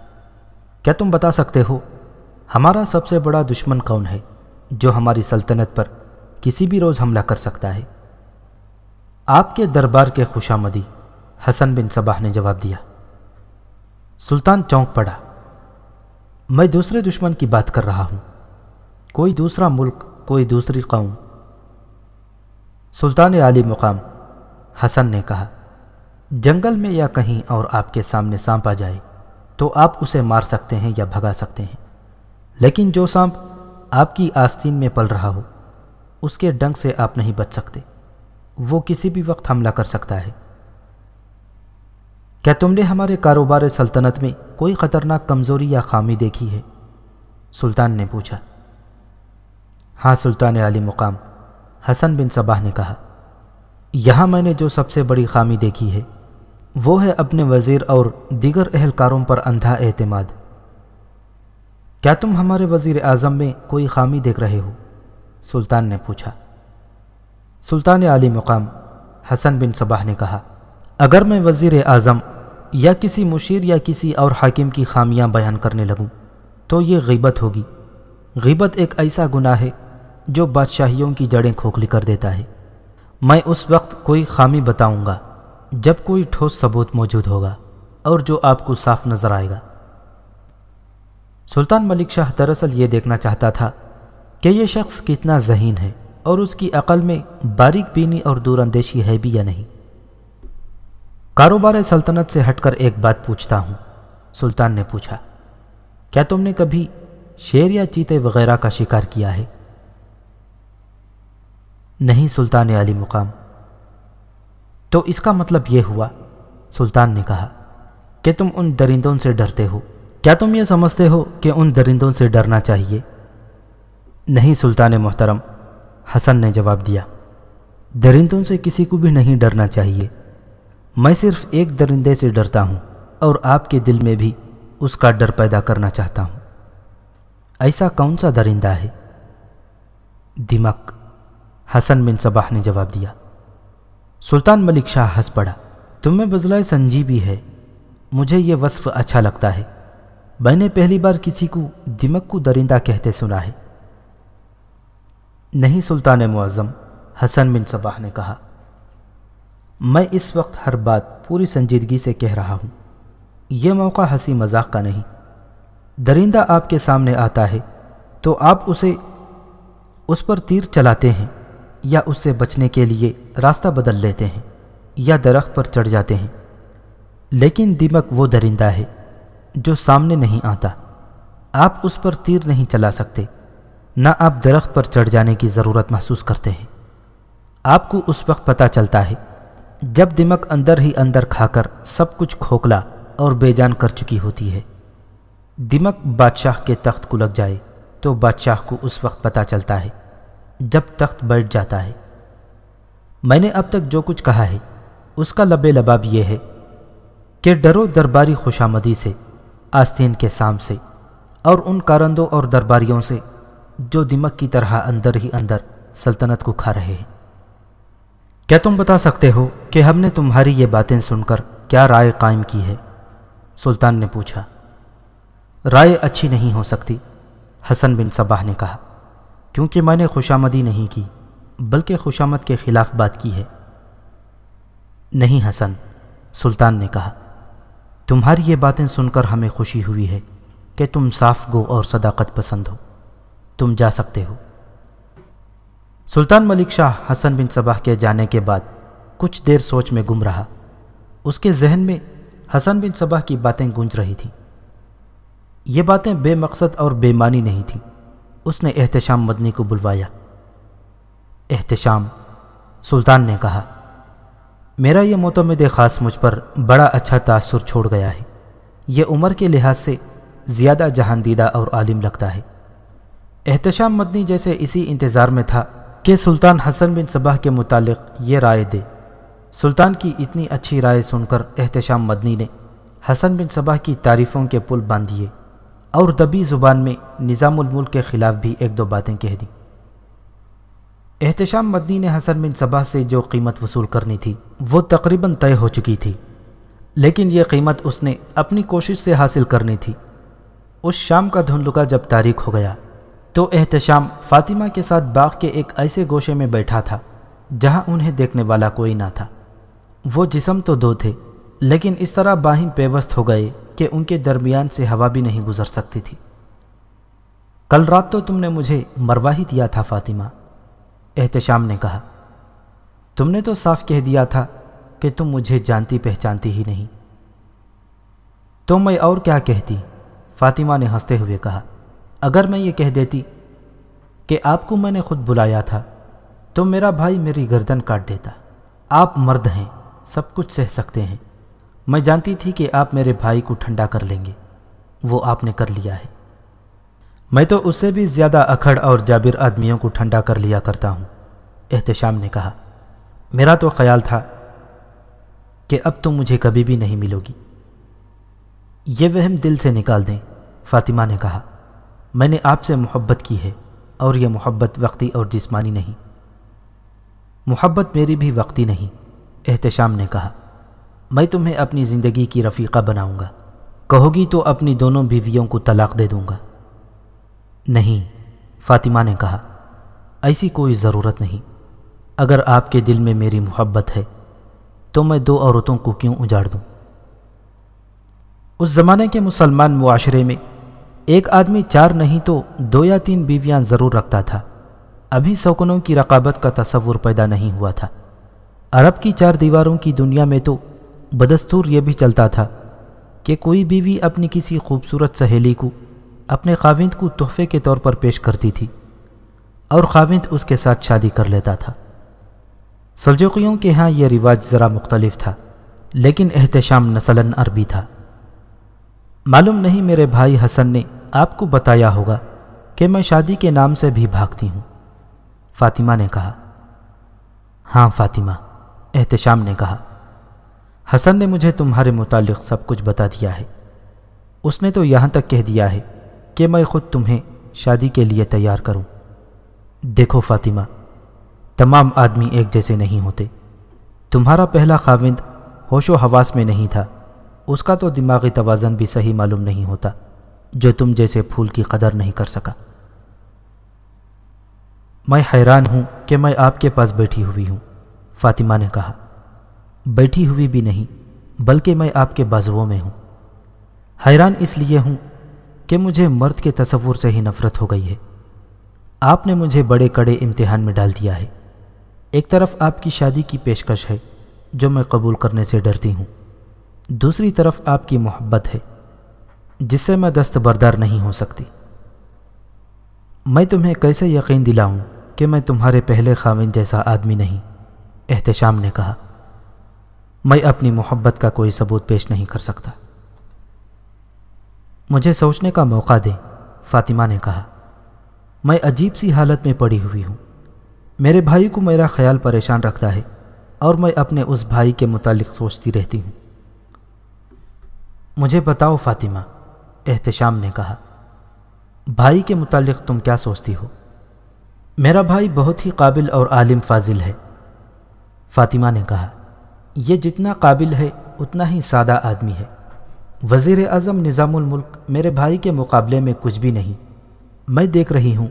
A: کیا تم بتا سکتے ہو ہمارا سب سے بڑا دشمن کون ہے جو ہماری سلطنت پر کسی بھی روز حملہ کر سکتا ہے؟ آپ کے دربار کے خوشامدی، حسن بن صباح نے جواب دیا۔ سلطان چونک پڑا۔ میں دوسرے دشمن کی بات کر رہا ہوں۔ کوئی دوسرا ملک، کوئی دوسری قوم۔ سلطان عالی مقام، حسن نے کہا، جنگل میں یا کہیں اور آپ کے سامنے سانپ آ جائے۔ تو آپ اسے مار سکتے ہیں یا بھگا سکتے ہیں۔ لیکن جو سانپ آپ کی آستین میں پل رہا ہو، اس کے ڈنگ سے آپ نہیں بچ سکتے۔ وہ کسی بھی وقت حملہ کر سکتا ہے۔ کیا تم نے ہمارے کاروبار سلطنت میں کوئی خطرناک کمزوری یا خامی دیکھی ہے؟ سلطان نے پوچھا۔ ہاں سلطان علی مقام، حسن بن صباح نے کہا۔ یہاں میں نے جو سب سے بڑی خامی دیکھی ہے وہ ہے اپنے وزیر اور دیگر اہلکاروں پر اندھا اعتماد۔ کیا تم ہمارے وزیر اعظم میں کوئی خامی دیکھ رہے ہو؟ سلطان نے پوچھا۔ سلطان علی مقام، حسن بن صباح نے کہا۔ اگر میں وزیر اعظم یا کسی مشیر یا کسی اور حاکم کی خامیاں بیان کرنے لگوں، تو یہ غیبت ہوگی۔ غیبت ایک ایسا گناہ ہے جو بادشاہیوں کی جڑیں کھوکھلی کر دیتا ہے۔ میں اس وقت کوئی خامی بتاؤں گا۔ جب کوئی ٹھوس ثبوت موجود ہوگا اور جو آپ کو صاف نظر آئے گا۔ سلطان ملک شاہ دراصل یہ دیکھنا چاہتا تھا کہ یہ شخص کتنا ذہین ہے اور اس کی عقل میں باریک بینی اور دور اندیشی ہے بھی یا نہیں۔ کاروبار سلطنت سے ہٹ کر ایک بات پوچھتا ہوں۔ سلطان نے پوچھا، کیا تم نے کبھی شیر یا چیتے وغیرہ کا شکار کیا ہے؟ نہیں سلطان علی مقام۔ تو اس کا مطلب یہ ہوا، سلطان نے کہا، کہ تم ان درندوں سے ڈرتے ہو۔ کیا تم یہ سمجھتے ہو کہ ان درندوں سے ڈرنا چاہیے؟ نہیں سلطان محترم، حسن نے جواب دیا، درندوں سے کسی کو بھی نہیں ڈرنا چاہیے۔ میں صرف ایک درندے سے ڈرتا ہوں اور آپ کے دل میں بھی اس کا ڈر پیدا کرنا چاہتا ہوں۔ ایسا کون سا درندہ ہے؟ دمک، حسن بن صباح نے جواب دیا۔ سلطان ملک شاہ ہنس پڑا۔ تم میں بزلائے سنجی بھی ہے۔ مجھے یہ وصف اچھا لگتا ہے۔ میں نے پہلی بار کسی کو دمک کو درندہ کہتے سنا ہے۔ نہیں سلطان معظم، حسن بن صباح نے کہا۔ میں اس وقت ہر بات پوری سنجیدگی سے کہہ رہا ہوں۔ یہ موقع ہنسی مذاق کا نہیں۔ درندہ آپ کے سامنے آتا ہے تو آپ اسے، اس پر تیر چلاتے ہیں۔ یا اس سے بچنے کے لیے راستہ بدل لیتے ہیں یا درخت پر چڑھ جاتے ہیں۔ لیکن دمک وہ درندہ ہے جو سامنے نہیں آتا۔ آپ اس پر تیر نہیں چلا سکتے۔ نہ آپ درخت پر چڑھ جانے کی ضرورت محسوس کرتے ہیں۔ آپ کو اس وقت پتہ چلتا ہے جب دمک اندر ہی اندر کھا کر سب کچھ کھوکھلا اور بے جان کر چکی ہوتی ہے۔ دمک بادشاہ کے تخت کو لگ جائے تو بادشاہ کو اس وقت پتہ چلتا ہے۔ جب تخت بیٹھ جاتا ہے۔ میں نے اب تک جو کچھ کہا ہے، اس کا لبے لباب یہ ہے کہ ڈرو درباری خوشامدی سے، آستین کے سام سے اور ان کارندوں اور درباریوں سے جو دمک کی طرح اندر ہی اندر سلطنت کو کھا رہے ہیں۔ کیا تم بتا سکتے ہو کہ ہم نے تمہاری یہ باتیں سن کر کیا رائے قائم کی ہے؟ سلطان نے پوچھا۔ رائے اچھی نہیں ہو سکتی، حسن بن صباح نے کہا۔ کیونکہ میں نے خوشامدی نہیں کی، بلکہ خوشامد کے خلاف بات کی ہے۔ نہیں حسن، سلطان نے کہا، تمہاری یہ باتیں سن کر ہمیں خوشی ہوئی ہے کہ تم صاف گو اور صداقت پسند ہو۔ تم جا سکتے ہو۔ سلطان ملک شاہ حسن بن صباح کے جانے کے بعد کچھ دیر سوچ میں گم رہا۔ اس کے ذہن میں حسن بن صباح کی باتیں گونج رہی تھیں۔ یہ باتیں بے مقصد اور بے معنی نہیں تھیں۔ اس نے احتشام مدنی کو بلوایا۔ احتشام، سلطان نے کہا، میرا یہ معتمد خاص مجھ پر بڑا اچھا تاثر چھوڑ گیا ہے۔ یہ عمر کے لحاظ سے زیادہ جہاندیدہ اور عالم لگتا ہے۔ احتشام مدنی جیسے اسی انتظار میں تھا کہ سلطان حسن بن صباح کے متعلق یہ رائے دے۔ سلطان کی اتنی اچھی رائے سن کر احتشام مدنی نے حسن بن صباح کی تعریفوں کے پل باندھیے اور دبی زبان میں نظام الملک کے خلاف بھی ایک دو باتیں کہہ دیں۔ احتشام مدنی نے حسن بن صباح سے جو قیمت وصول کرنی تھی، وہ تقریباً طے ہو چکی تھی۔ لیکن یہ قیمت اس نے اپنی کوشش سے حاصل کرنی تھی۔ اس شام کا دھندلکا جب تاریخ ہو گیا، تو احتشام فاطمہ کے ساتھ باغ کے ایک ایسے گوشے میں بیٹھا تھا، جہاں انہیں دیکھنے والا کوئی نہ تھا۔ وہ جسم تو دو تھے لیکن اس طرح باہم پیوست ہو گئے کہ ان کے درمیان سے ہوا بھی نہیں گزر سکتی تھی۔ کل رات تو تم نے مجھے مرواہی دیا تھا، فاطمہ، احتشام نے کہا۔ تم نے تو صاف کہہ دیا تھا کہ تم مجھے جانتی پہچانتی ہی نہیں۔ تو میں اور کیا کہتی؟ فاطمہ نے ہنستے ہوئے کہا۔ اگر میں یہ کہہ دیتی کہ آپ کو میں نے خود بلایا تھا، تو میرا بھائی میری گردن کاٹ دیتا۔ آپ مرد ہیں، سب کچھ سہ سکتے ہیں۔ میں جانتی تھی کہ آپ میرے بھائی کو ٹھنڈا کر لیں گے۔ وہ آپ نے کر لیا ہے۔ میں تو اس سے بھی زیادہ اکھڑ اور جابر آدمیوں کو ٹھنڈا کر لیا کرتا ہوں۔ احتشام نے کہا، میرا تو خیال تھا کہ اب تم مجھے کبھی بھی نہیں ملو گی یہ وہم دل سے نکال دیں، فاطمہ نے کہا، میں نے آپ سے محبت کی ہے اور یہ محبت وقتی اور جسمانی نہیں۔ محبت میری بھی وقتی نہیں، احتشام نے کہا۔ میں تمہیں اپنی زندگی کی رفیقہ بناؤں گا۔ کہو گی تو اپنی دونوں بیویوں کو طلاق دے دوں گا۔ نہیں، فاطمہ نے کہا، ایسی کوئی ضرورت نہیں۔ اگر آپ کے دل میں میری محبت ہے، تو میں دو عورتوں کو کیوں اجاڑ دوں؟ اس زمانے کے مسلمان معاشرے میں ایک آدمی چار نہیں تو دو یا تین بیویاں ضرور رکھتا تھا۔ ابھی سوکنوں کی رقابت کا تصور پیدا نہیں ہوا تھا۔ عرب کی چار دیواروں کی دنیا میں تو بدستور یہ بھی چلتا تھا کہ کوئی بیوی اپنی کسی خوبصورت سہیلی کو اپنے خاوند کو تحفے کے طور پر پیش کرتی تھی اور خاوند اس کے ساتھ شادی کر لیتا تھا۔ سلجوقیوں کے ہاں یہ رواج ذرا مختلف تھا، لیکن احتشام نسلاً عربی تھا۔ معلوم نہیں میرے بھائی حسن نے آپ کو بتایا ہوگا کہ میں شادی کے نام سے بھی بھاگتی ہوں۔ فاطمہ نے کہا۔ ہاں فاطمہ، احتشام نے کہا۔ حسن نے مجھے تمہارے متعلق سب کچھ بتا دیا ہے۔ اس نے تو یہاں تک کہہ دیا ہے کہ میں خود تمہیں شادی کے لیے تیار کروں۔ دیکھو فاطمہ، تمام آدمی ایک جیسے نہیں ہوتے۔ تمہارا پہلا خاوند ہوش و حواس میں نہیں تھا۔ اس کا تو دماغی توازن بھی صحیح معلوم نہیں ہوتا، جو تم جیسے پھول کی قدر نہیں کر سکا۔ میں حیران ہوں کہ میں آپ کے پاس بیٹھی ہوئی ہوں، فاطمہ نے کہا۔ بیٹھی ہوئی بھی نہیں، بلکہ میں آپ کے بازوؤں میں ہوں۔ حیران اس لیے ہوں کہ مجھے مرد کے تصور سے ہی نفرت ہو گئی ہے۔ آپ نے مجھے بڑے کڑے امتحان میں ڈال دیا ہے۔ ایک طرف آپ کی شادی کی پیشکش ہے، جو میں قبول کرنے سے ڈرتی ہوں۔ دوسری طرف آپ کی محبت ہے، جس سے میں دست بردار نہیں ہو سکتی۔ میں تمہیں کیسے یقین دلاؤں کہ میں تمہارے پہلے خاوند جیسا آدمی نہیں؟ احتشام نے کہا۔ میں اپنی محبت کا کوئی ثبوت پیش نہیں کر سکتا۔ مجھے سوچنے کا موقع دیں، فاطمہ نے کہا۔ میں عجیب سی حالت میں پڑی ہوئی ہوں۔ میرے بھائی کو میرا خیال پریشان رکھتا ہے اور میں اپنے اس بھائی کے متعلق سوچتی رہتی ہوں۔ مجھے بتاؤ فاطمہ، احتشام نے کہا، بھائی کے متعلق تم کیا سوچتی ہو؟ میرا بھائی بہت ہی قابل اور عالم فاضل ہے۔ فاطمہ نے کہا یہ جتنا قابل ہے اتنا ہی سادہ آدمی ہے۔ وزیر اعظم نظام الملک میرے بھائی کے مقابلے میں کچھ بھی نہیں۔ میں دیکھ رہی ہوں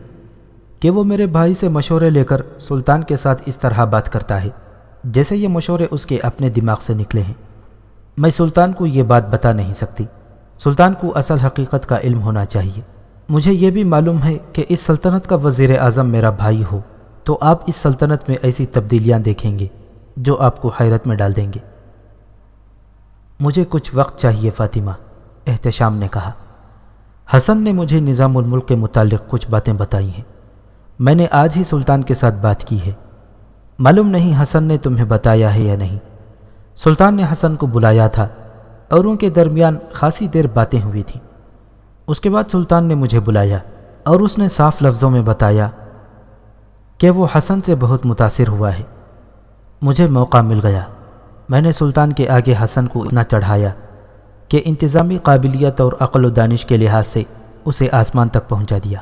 A: کہ وہ میرے بھائی سے مشورے لے کر سلطان کے ساتھ اس طرح بات کرتا ہے، جیسے یہ مشورے اس کے اپنے دماغ سے نکلے ہیں۔ میں سلطان کو یہ بات بتا نہیں سکتی۔ سلطان کو اصل حقیقت کا علم ہونا چاہیے۔ مجھے یہ بھی معلوم ہے کہ اس سلطنت کا وزیر اعظم میرا بھائی ہو، تو آپ اس سلطنت میں ایسی تبدیلیاں دیکھیں گے۔ جو آپ کو حیرت میں ڈال دیں گے۔ مجھے کچھ وقت چاہیے، فاطمہ، احتشام نے کہا۔ حسن نے مجھے نظام الملک کے متعلق کچھ باتیں بتائی ہیں۔ میں نے آج ہی سلطان کے ساتھ بات کی ہے۔ معلوم نہیں حسن نے تمہیں بتایا ہے یا نہیں۔ سلطان نے حسن کو بلایا تھا اور ان کے درمیان خاصی دیر باتیں ہوئی تھیں۔ اس کے بعد سلطان نے مجھے بلایا اور اس نے صاف لفظوں میں بتایا کہ وہ حسن سے بہت متاثر ہوا ہے۔ مجھے موقع مل گیا۔ میں نے سلطان کے آگے حسن کو اتنا چڑھایا کہ انتظامی قابلیت اور عقل و دانش کے لحاظ سے اسے آسمان تک پہنچا دیا۔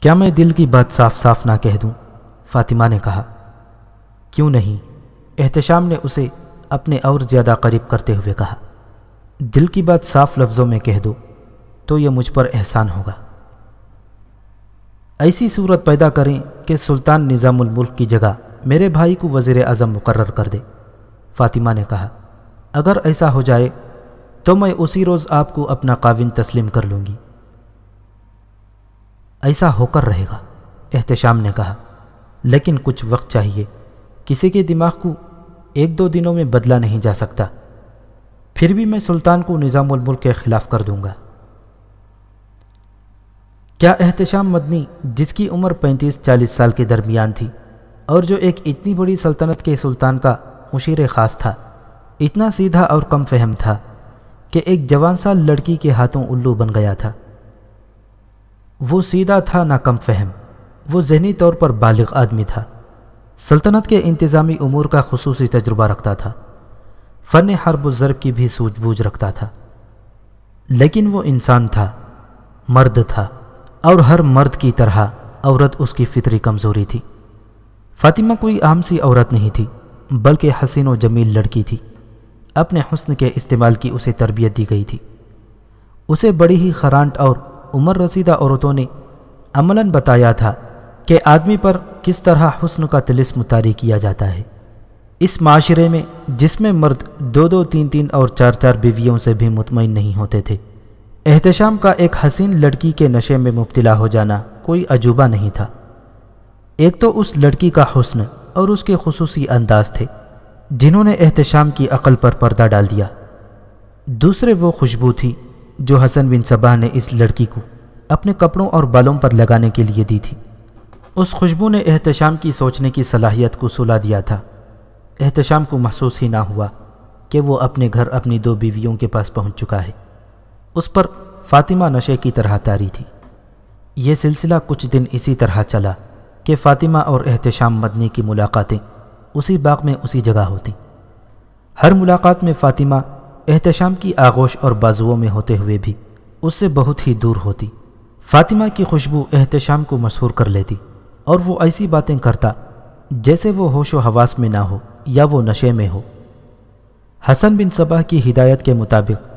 A: کیا میں دل کی بات صاف صاف نہ کہہ دوں؟ فاطمہ نے کہا۔ کیوں نہیں؟ احتشام نے اسے اپنے اور زیادہ قریب کرتے ہوئے کہا۔ دل کی بات صاف لفظوں میں کہہ دو تو یہ مجھ پر احسان ہوگا۔ ایسی صورت پیدا کریں کہ سلطان نظام الملک کی جگہ میرے بھائی کو وزیر اعظم مقرر کر دے۔ فاطمہ نے کہا، اگر ایسا ہو جائے تو میں اسی روز آپ کو اپنا قابل تسلیم کر لوں گی۔ ایسا ہو کر رہے گا، احتشام نے کہا۔ لیکن کچھ وقت چاہیے، کسی کے دماغ کو ایک دو دنوں میں بدلا نہیں جا سکتا۔ پھر بھی میں سلطان کو نظام الملک کے خلاف کر دوں گا۔ کیا احتشام مدنی، جس کی عمر پینتیس چالیس سال کے درمیان تھی اور جو ایک اتنی بڑی سلطنت کے سلطان کا مشیر خاص تھا، اتنا سیدھا اور کم فہم تھا کہ ایک جوان سال لڑکی کے ہاتھوں الو بن گیا تھا۔ وہ سیدھا تھا، نہ کم فہم، وہ ذہنی طور پر بالغ آدمی تھا۔ سلطنت کے انتظامی امور کا خصوصی تجربہ رکھتا تھا۔ فن حرب و ضرب کی بھی سوجھ بوجھ رکھتا تھا۔ لیکن وہ انسان تھا، مرد تھا اور ہر مرد کی طرح عورت اس کی فطری کمزوری تھی۔ فاطمہ کوئی عام سی عورت نہیں تھی، بلکہ حسین و جمیل لڑکی تھی۔ اپنے حسن کے استعمال کی اسے تربیت دی گئی تھی۔ اسے بڑی ہی خرانٹ اور عمر رسیدہ عورتوں نے عملاً بتایا تھا کہ آدمی پر کس طرح حسن کا تلسم طاری کیا جاتا ہے۔ اس معاشرے میں جس میں مرد دو دو تین تین اور چار چار بیویوں سے بھی مطمئن نہیں ہوتے تھے، احتشام کا ایک حسین لڑکی کے نشے میں مبتلا ہو جانا کوئی عجوبہ نہیں تھا۔ ایک تو اس لڑکی کا حسن اور اس کے خصوصی انداز تھے جنہوں نے احتشام کی عقل پر پردہ ڈال دیا۔ دوسرے وہ خوشبو تھی جو حسن بن صبح نے اس لڑکی کو اپنے کپڑوں اور بالوں پر لگانے کے لیے دی تھی۔ اس خوشبو نے احتشام کی سوچنے کی صلاحیت کو سلا دیا تھا۔ احتشام کو محسوس ہی نہ ہوا کہ وہ اپنے گھر اپنی دو بیویوں کے پاس پہنچ چکا ہے۔ اس پر فاطمہ نشے کی طرح تاری تھی۔ یہ سلسلہ کچھ دن اسی طرح چلا۔ کہ فاطمہ اور احتشام مدنی کی ملاقاتیں اسی باغ میں اسی جگہ ہوتی ہر ملاقات میں فاطمہ احتشام کی آغوش اور بازوؤں میں ہوتے ہوئے بھی اس سے بہت ہی دور ہوتی۔ فاطمہ کی خوشبو احتشام کو مشہور کر لیتی اور وہ ایسی باتیں کرتا جیسے وہ ہوش و حواس میں نہ ہو یا وہ نشے میں ہو۔ حسن بن صبح کی ہدایت کے مطابق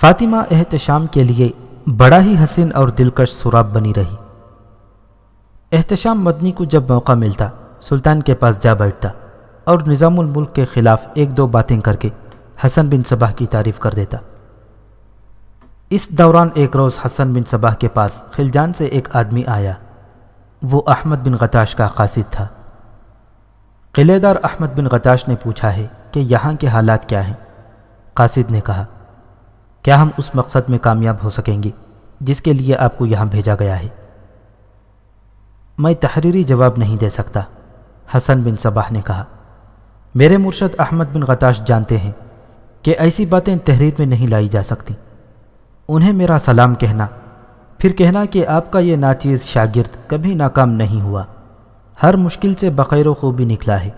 A: فاطمہ احتشام کے لیے بڑا ہی حسین اور دلکش سراب بنی رہی۔ احتشام مدنی کو جب موقع ملتا، سلطان کے پاس جا بیٹھتا اور نظام الملک کے خلاف ایک دو باتیں کر کے حسن بن صبح کی تعریف کر دیتا۔ اس دوران ایک روز حسن بن صبح کے پاس خلجان سے ایک آدمی آیا۔ وہ احمد بن غتاش کا قاصد تھا۔ قلعے دار احمد بن غتاش نے پوچھا ہے کہ یہاں کے حالات کیا ہیں؟ قاصد نے کہا، کیا ہم اس مقصد میں کامیاب ہو سکیں گے جس کے لیے آپ کو یہاں بھیجا گیا ہے؟ میں تحریری جواب نہیں دے سکتا۔ حسن بن صباح نے کہا، میرے مرشد احمد بن غتاش جانتے ہیں کہ ایسی باتیں تحریر میں نہیں لائی جا سکتی۔ انہیں میرا سلام کہنا، پھر کہنا کہ آپ کا یہ ناچیز شاگرد کبھی ناکام نہیں ہوا۔ ہر مشکل سے بخیر و خوبی نکلا ہے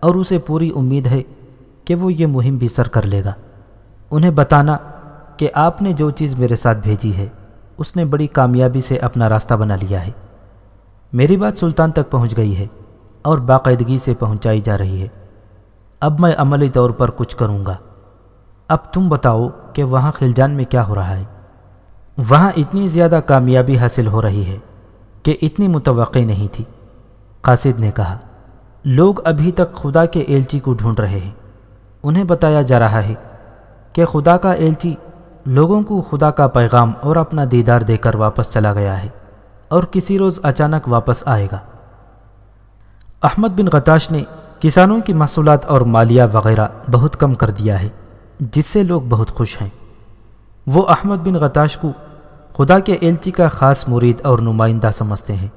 A: اور اسے پوری امید ہے کہ وہ یہ مہم بھی سر کر لے گا۔ انہیں بتانا کہ آپ نے جو چیز میرے ساتھ بھیجی ہے، اس نے بڑی کامیابی سے اپنا راستہ بنا لیا ہے۔ میری بات سلطان تک پہنچ گئی ہے اور باقاعدگی سے پہنچائی جا رہی ہے۔ اب میں عملی طور پر کچھ کروں گا۔ اب تم بتاؤ کہ وہاں خلجان میں کیا ہو رہا ہے۔ وہاں اتنی زیادہ کامیابی حاصل ہو رہی ہے کہ اتنی متوقع نہیں تھی۔ قاصد نے کہا، لوگ ابھی تک خدا کے ایلچی کو ڈھونڈ رہے ہیں۔ انہیں بتایا جا رہا ہے کہ خدا کا ایلچی لوگوں کو خدا کا پیغام اور اپنا دیدار دے کر واپس چلا گیا ہے۔ اور کسی روز اچانک واپس آئے گا۔ احمد بن غتاش نے کسانوں کی محصولات اور مالیہ وغیرہ بہت کم کر دیا ہے، جس سے لوگ بہت خوش ہیں۔ وہ احمد بن غتاش کو خدا کے ایلچی کا خاص مرید اور نمائندہ سمجھتے ہیں۔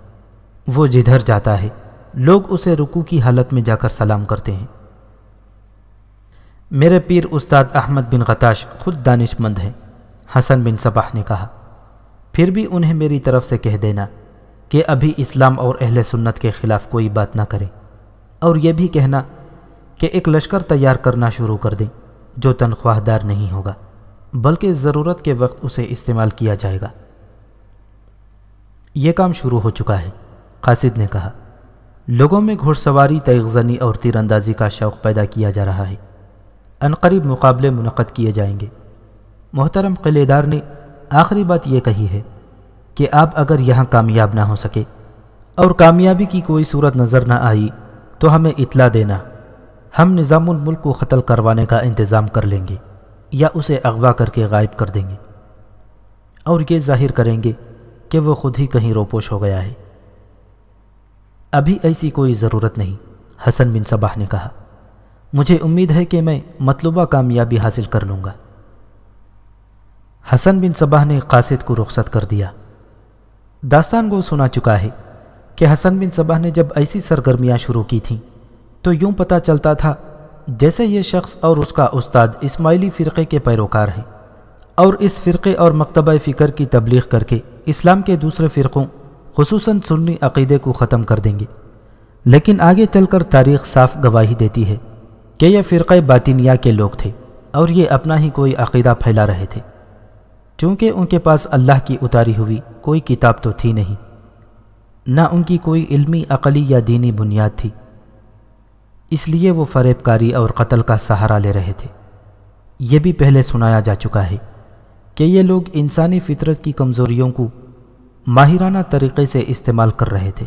A: وہ جدھر جاتا ہے، لوگ اسے رکو کی حالت میں جا کر سلام کرتے ہیں۔ میرے پیر استاد احمد بن غتاش خود دانش مند ہیں، حسن بن صباح نے کہا۔ پھر بھی انہیں میری طرف سے کہہ دینا کہ ابھی اسلام اور اہل سنت کے خلاف کوئی بات نہ کریں اور یہ بھی کہنا کہ ایک لشکر تیار کرنا شروع کر دیں جو تنخواہ دار نہیں ہوگا، بلکہ ضرورت کے وقت اسے استعمال کیا جائے گا۔ یہ کام شروع ہو چکا ہے، قاصد نے کہا۔ لوگوں میں گھوڑ سواری، تیغزنی اور تیر اندازی کا شوق پیدا کیا جا رہا ہے۔ عنقریب مقابلے منعقد کیے جائیں گے۔ محترم قلعے دار نے آخری بات یہ کہی ہے کہ آپ اگر یہاں کامیاب نہ ہو سکے اور کامیابی کی کوئی صورت نظر نہ آئی تو ہمیں اطلاع دینا، ہم نظام الملک کو قتل کروانے کا انتظام کر لیں گے یا اسے اغوا کر کے غائب کر دیں گے۔ اور یہ ظاہر کریں گے کہ وہ خود ہی کہیں روپوش ہو گیا ہے۔ ابھی ایسی کوئی ضرورت نہیں، حسن بن صباح نے کہا۔ مجھے امید ہے کہ میں مطلوبہ کامیابی حاصل کر لوں گا۔ حسن بن صباح نے قاصد کو رخصت کر دیا۔ داستان کو سنا چکا ہے کہ حسن بن صباح نے جب ایسی سرگرمیاں شروع کی تھیں تو یوں پتہ چلتا تھا جیسے یہ شخص اور اس کا استاد اسماعیلی فرقے کے پیروکار ہیں اور اس فرقے اور مکتبہ فکر کی تبلیغ کر کے اسلام کے دوسرے فرقوں، خصوصاً سنی عقیدے کو ختم کر دیں گے۔ لیکن آگے چل کر تاریخ صاف گواہی دیتی ہے کہ یہ فرقہ باطنیہ کے لوگ تھے اور یہ اپنا ہی کوئی عقیدہ پھیلا رہے تھے۔ چونکہ ان کے پاس اللہ کی اتاری ہوئی کوئی کتاب تو تھی نہیں۔ نہ ان کی کوئی علمی، عقلی یا دینی بنیاد تھی۔ اس لیے وہ فریب کاری اور قتل کا سہارا لے رہے تھے۔ یہ بھی پہلے سنایا جا چکا ہے کہ یہ لوگ انسانی فطرت کی کمزوریوں کو ماہرانہ طریقے سے استعمال کر رہے تھے۔